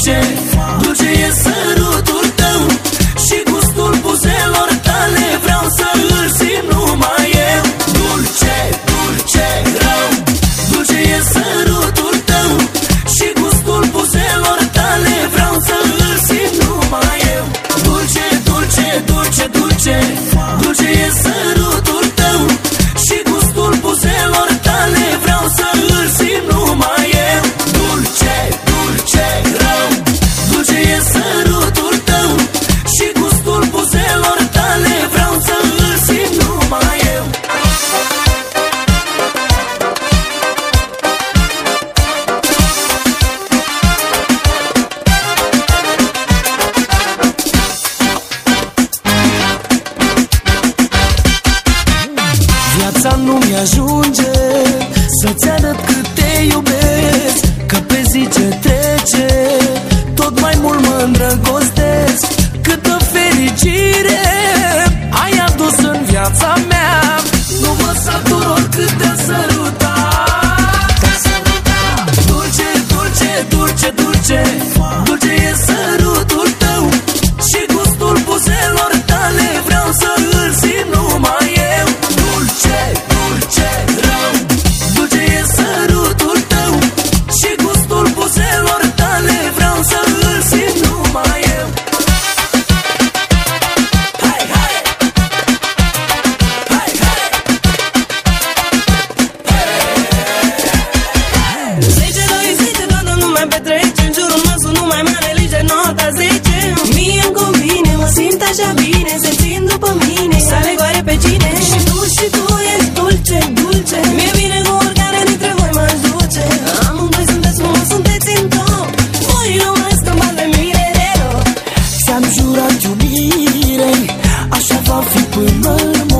Gucci, Gucci is ajunge Să-ți arăt cât te iubesc Că pe zi ce trece Tot mai mult mă îndrăgostesc să vă fi până mor